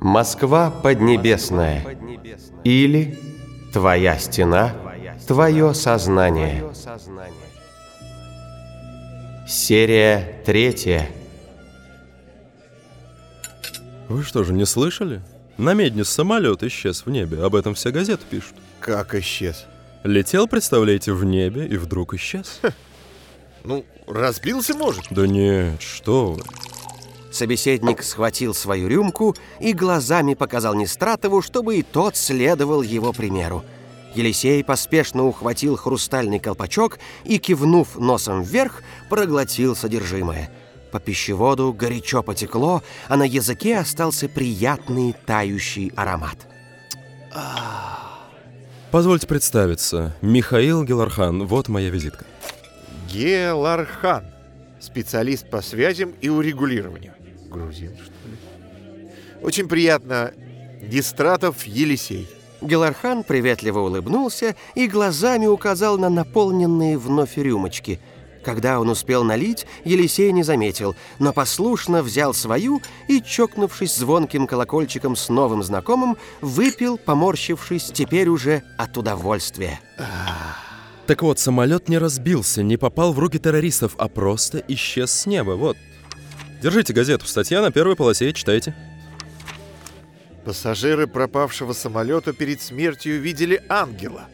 Москва поднебесная или Твоя стена, Твое сознание. Серия третья. Вы что же, не слышали? На медне самолет исчез в небе, об этом вся газета пишут. Как исчез? Летел, представляете, в небе и вдруг исчез. Ну, разбился, может? Да нет, что вы. Собеседник схватил свою рюмку и глазами показал Нестратову, чтобы и тот следовал его примеру. Елисей поспешно ухватил хрустальный колпачок и, кивнув носом вверх, проглотил содержимое. По пищеводу горячо потекло, а на языке остался приятный тающий аромат. Позвольте представиться. Михаил Гелархан, вот моя визитка. Гелархан. Специалист по связям и урегулированию. Грузин, что ли? Очень приятно. Дистратов Елисей. Гелархан приветливо улыбнулся и глазами указал на наполненные вновь рюмочки. Когда он успел налить, Елисей не заметил, но послушно взял свою и, чокнувшись звонким колокольчиком с новым знакомым, выпил, поморщившись теперь уже от удовольствия. Так вот, самолет не разбился, не попал в руки террористов, а просто исчез с неба. Вот. Держите газету, статья на первой полосе, читайте. Пассажиры пропавшего самолета перед смертью видели ангела.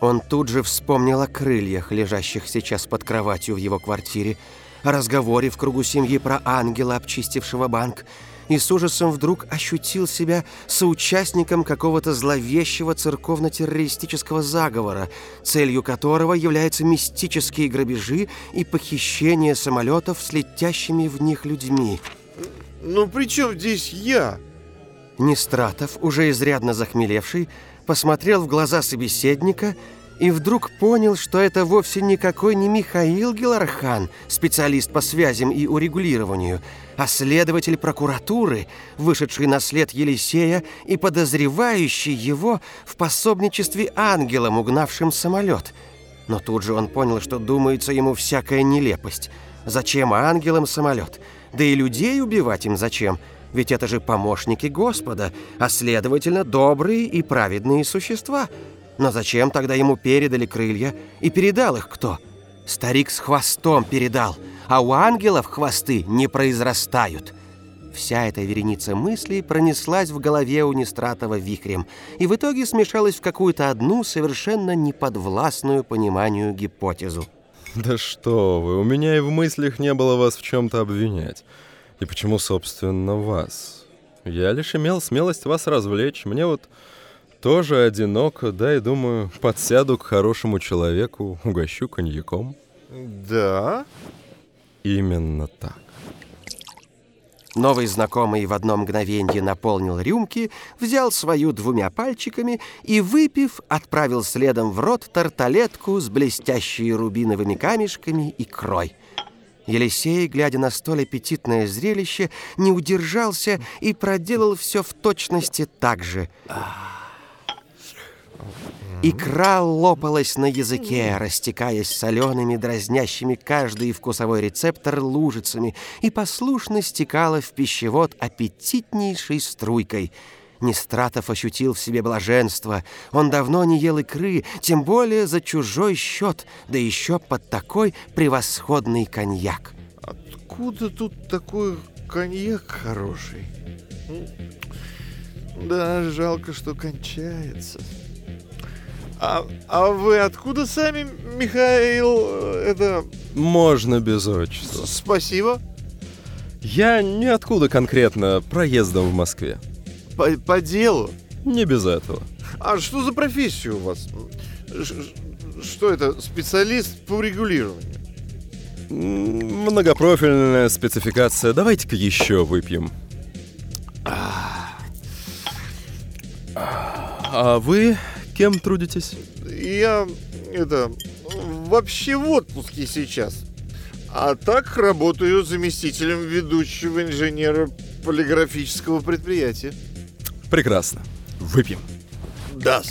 Он тут же вспомнил о крыльях, лежащих сейчас под кроватью в его квартире, о разговоре в кругу семьи про ангела, обчистившего банк, и с ужасом вдруг ощутил себя соучастником какого-то зловещего церковно-террористического заговора, целью которого являются мистические грабежи и похищение самолетов с летящими в них людьми. Ну при чем здесь я? Нестратов, уже изрядно захмелевший, посмотрел в глаза собеседника и вдруг понял, что это вовсе никакой не Михаил Гелархан, специалист по связям и урегулированию, а следователь прокуратуры, вышедший на след Елисея и подозревающий его в пособничестве ангелам, угнавшим самолет. Но тут же он понял, что думается ему всякая нелепость. Зачем ангелам самолет? Да и людей убивать им зачем? Ведь это же помощники Господа, а следовательно, добрые и праведные существа. Но зачем тогда ему передали крылья? И передал их кто? Старик с хвостом передал, а у ангелов хвосты не произрастают. Вся эта вереница мыслей пронеслась в голове у Нестратова вихрем и в итоге смешалась в какую-то одну совершенно неподвластную пониманию гипотезу. Да что вы, у меня и в мыслях не было вас в чем-то обвинять. И почему, собственно, вас? Я лишь имел смелость вас развлечь. Мне вот тоже одиноко, да, и думаю, подсяду к хорошему человеку, угощу коньяком. Да? Именно так. Новый знакомый в одно мгновенье наполнил рюмки, взял свою двумя пальчиками и, выпив, отправил следом в рот тарталетку с блестящими рубиновыми камешками и крой. Елисей, глядя на столь аппетитное зрелище, не удержался и проделал все в точности так же. Икра лопалась на языке, растекаясь солеными, дразнящими каждый вкусовой рецептор лужицами и послушно стекала в пищевод аппетитнейшей струйкой. Нестратов ощутил в себе блаженство. Он давно не ел икры, тем более за чужой счет, да еще под такой превосходный коньяк. Откуда тут такой коньяк хороший? Да, жалко, что кончается. А, а вы откуда сами, Михаил? э, Это... Можно без отчества. Спасибо. Я ниоткуда конкретно, проездом в Москве. По, по делу. Не без этого. А что за профессия у вас? Ш- Что это? Специалист по регулированию? Многопрофильная спецификация. Давайте-ка еще выпьем. А вы кем трудитесь? Я, это, вообще в отпуске сейчас. А так работаю заместителем ведущего инженера полиграфического предприятия. Прекрасно. Выпьем. Да.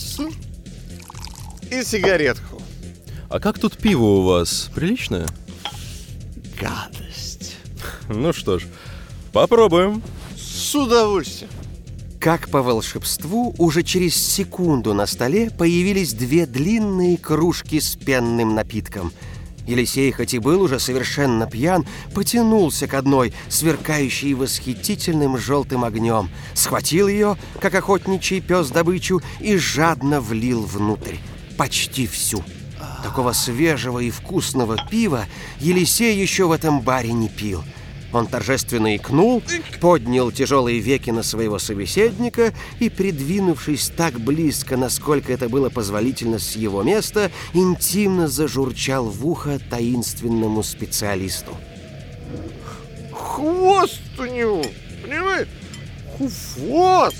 И сигаретку. А как тут пиво у вас? Приличное? Гадость. Ну что ж, попробуем. С удовольствием. Как по волшебству, уже через секунду на столе появились две длинные кружки с пенным напитком. Елисей, хоть и был уже совершенно пьян, потянулся к одной, сверкающей восхитительным желтым огнем, схватил ее, как охотничий пес добычу, и жадно влил внутрь. Почти всю. Такого свежего и вкусного пива Елисей еще в этом баре не пил – он торжественно икнул, поднял тяжелые веки на своего собеседника и, придвинувшись так близко, насколько это было позволительно с его места, интимно зажурчал в ухо таинственному специалисту. Хвост у него, понимаешь? Хвост!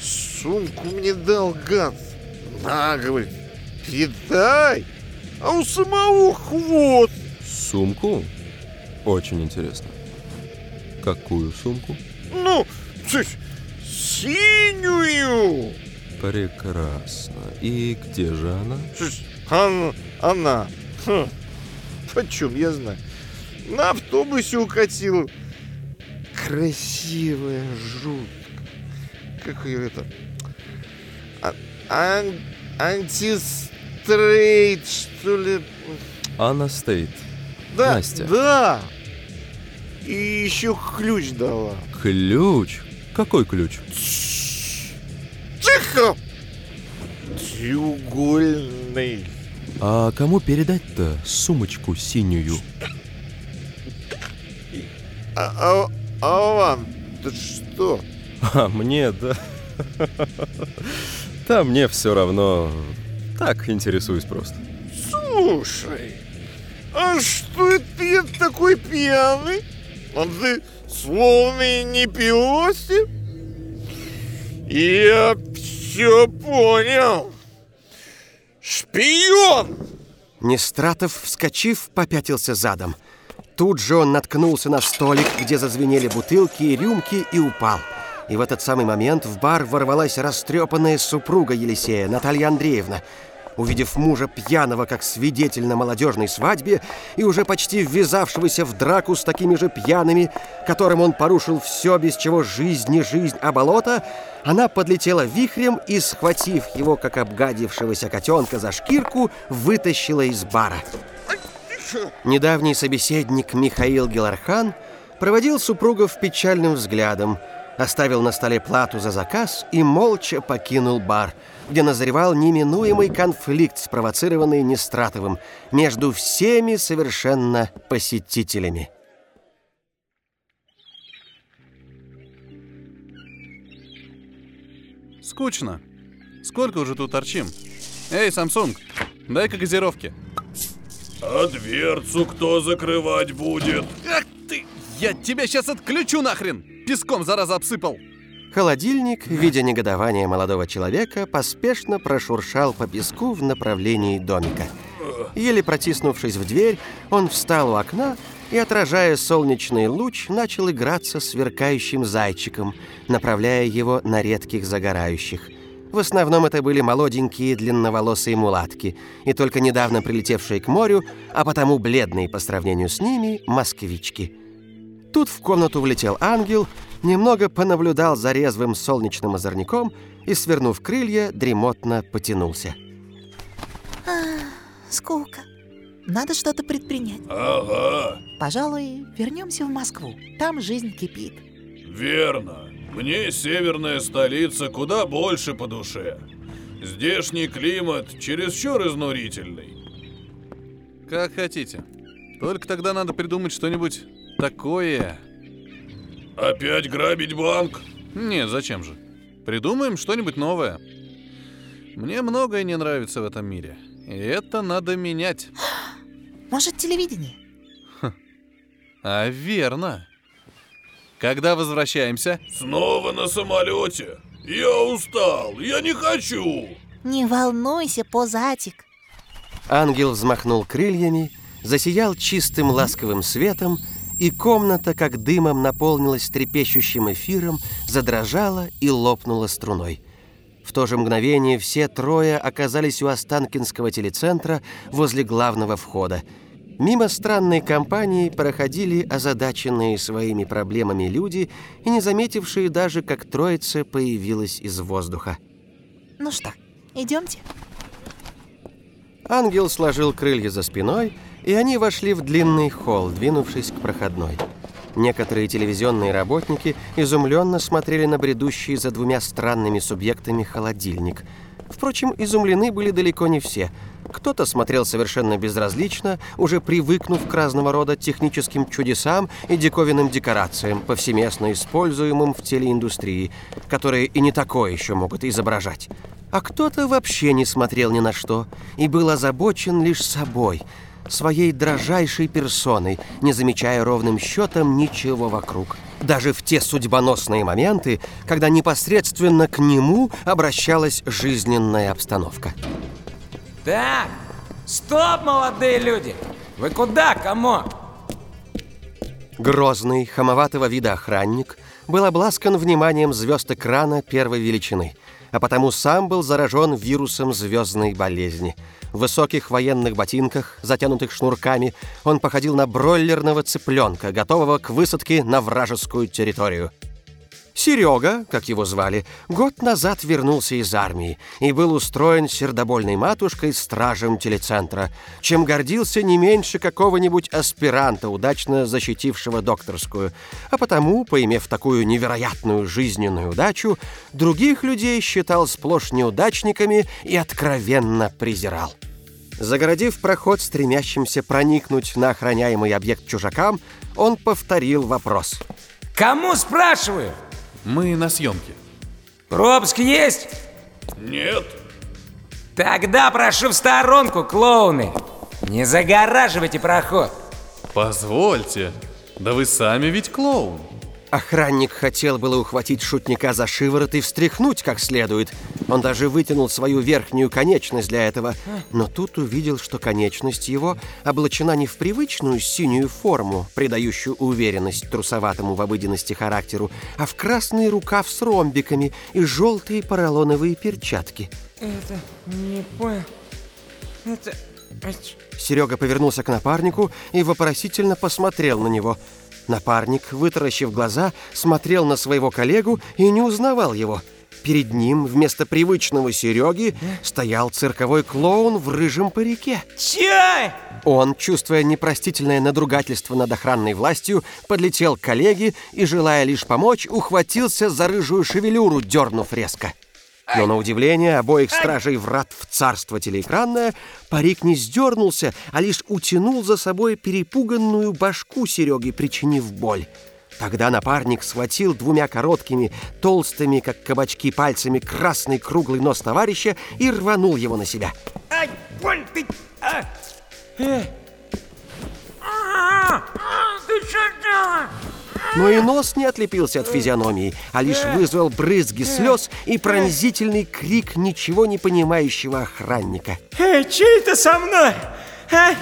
Сумку мне дал Ганс. На, говорит, передай. А у самого хвост. Сумку? Очень интересно. Какую сумку? Ну, синюю. Прекрасно. И где же она? Она. она. Хм. Почем, я знаю. На автобусе укатила. Красивая, жутко. Как ее это? А, ан, антистрейт, что ли? Анна Стейт. Да, Настя. да. И еще ключ дала. Ключ? Какой ключ? Тихо! Треугольный. А кому передать-то сумочку синюю? А, а, а вам да что? А мне, да. Да, мне все равно. Так, интересуюсь просто. Слушай, а что это я такой пьяный? А ты словно не пился? Я все понял. Шпион! Нестратов, вскочив, попятился задом. Тут же он наткнулся на столик, где зазвенели бутылки и рюмки, и упал. И в этот самый момент в бар ворвалась растрепанная супруга Елисея, Наталья Андреевна. Увидев мужа пьяного, как свидетель на молодежной свадьбе, и уже почти ввязавшегося в драку с такими же пьяными, которым он порушил все, без чего жизнь не жизнь, а болото, она подлетела вихрем и, схватив его, как обгадившегося котенка за шкирку, вытащила из бара. Недавний собеседник Михаил Гелархан проводил супругов печальным взглядом, оставил на столе плату за заказ и молча покинул бар, где назревал неминуемый конфликт, спровоцированный Нестратовым, между всеми совершенно посетителями. Скучно. Сколько уже тут торчим? Эй, Samsung, дай-ка газировки. А дверцу кто закрывать будет? Ах ты! Я тебя сейчас отключу нахрен! Песком, зараза, обсыпал! Холодильник, видя негодование молодого человека, поспешно прошуршал по песку в направлении домика. Еле протиснувшись в дверь, он встал у окна и, отражая солнечный луч, начал играться сверкающим зайчиком, направляя его на редких загорающих. В основном это были молоденькие длинноволосые мулатки, и только недавно прилетевшие к морю, а потому бледные по сравнению с ними москвички. Тут в комнату влетел ангел, немного понаблюдал за резвым солнечным озорником и, свернув крылья, дремотно потянулся. Скука. Надо что-то предпринять. Ага, Пожалуй, вернемся в Москву. Там жизнь кипит. верно. Мне северная столица куда больше по душе. Здешний климат чересчур изнурительный. Как хотите. Только тогда надо придумать что-нибудь такое. Опять грабить банк? Нет, зачем же? Придумаем что-нибудь новое. Мне многое не нравится в этом мире. И это надо менять. Может, телевидение? А верно. Когда возвращаемся? Снова на самолете? Я устал, я не хочу. Не волнуйся, позатик. Ангел взмахнул крыльями, засиял чистым ласковым светом, и комната, как дымом, наполнилась трепещущим эфиром, задрожала и лопнула струной. В то же мгновение все трое оказались у Останкинского телецентра возле главного входа. Мимо странной компании проходили озадаченные своими проблемами люди и не заметившие даже, как троица появилась из воздуха. Ну что, идемте? Ангел сложил крылья за спиной, и они вошли в длинный холл, двинувшись к проходной. Некоторые телевизионные работники изумленно смотрели на бредущий за двумя странными субъектами холодильник. Впрочем, изумлены были далеко не все. Кто-то смотрел совершенно безразлично, уже привыкнув к разного рода техническим чудесам и диковинным декорациям, повсеместно используемым в телеиндустрии, которые и не такое еще могут изображать. А кто-то вообще не смотрел ни на что и был озабочен лишь собой – своей дрожайшей персоной, не замечая ровным счетом ничего вокруг. Даже в те судьбоносные моменты, когда непосредственно к нему обращалась жизненная обстановка. Так, стоп, молодые люди! Вы куда, кому? Грозный, хамоватого вида охранник был обласкан вниманием звезд экрана первой величины, а потому сам был заражен вирусом звездной болезни – в высоких военных ботинках, затянутых шнурками, он походил на бройлерного цыпленка, готового к высадке на вражескую территорию. Серега, как его звали, год назад вернулся из армии и был устроен сердобольной матушкой стражем телецентра, чем гордился не меньше какого-нибудь аспиранта, удачно защитившего докторскую. А потому, поимев такую невероятную жизненную удачу, других людей считал сплошь неудачниками и откровенно презирал. Загородив проход стремящимся проникнуть на охраняемый объект чужакам, он повторил вопрос. Кому спрашиваю? Мы на съемке. Пропуск есть? Нет. Тогда прошу в сторонку, клоуны. Не загораживайте проход. Позвольте. Да вы сами ведь клоун. Охранник хотел было ухватить шутника за шиворот и встряхнуть как следует. Он даже вытянул свою верхнюю конечность для этого. Но тут увидел, что конечность его облачена не в привычную синюю форму, придающую уверенность трусоватому в обыденности характеру, а в красный рукав с ромбиками и желтые поролоновые перчатки. Это не понял. Это... Серега повернулся к напарнику и вопросительно посмотрел на него – Напарник, вытаращив глаза, смотрел на своего коллегу и не узнавал его. Перед ним вместо привычного Сереги стоял цирковой клоун в рыжем парике. Чай! Он, чувствуя непростительное надругательство над охранной властью, подлетел к коллеге и, желая лишь помочь, ухватился за рыжую шевелюру, дернув резко. Но на удивление обоих стражей врат в царство телеэкранное парик не сдернулся, а лишь утянул за собой перепуганную башку Сереги, причинив боль. Тогда напарник схватил двумя короткими, толстыми, как кабачки, пальцами красный круглый нос товарища и рванул его на себя. Ай, боль ты! А! Э! А! Ты что делаешь? Но и нос не отлепился от физиономии, а лишь вызвал брызги слез и пронзительный крик ничего не понимающего охранника. Эй, чей это со мной? А?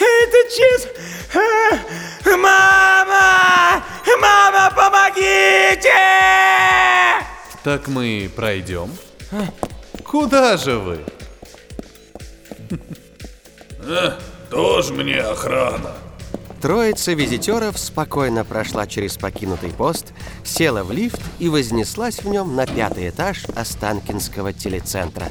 Это чиз? А? Мама! Мама, помогите! Так мы пройдем? Куда же вы? Э, тоже мне охрана. Троица визитеров спокойно прошла через покинутый пост, села в лифт и вознеслась в нем на пятый этаж Останкинского телецентра.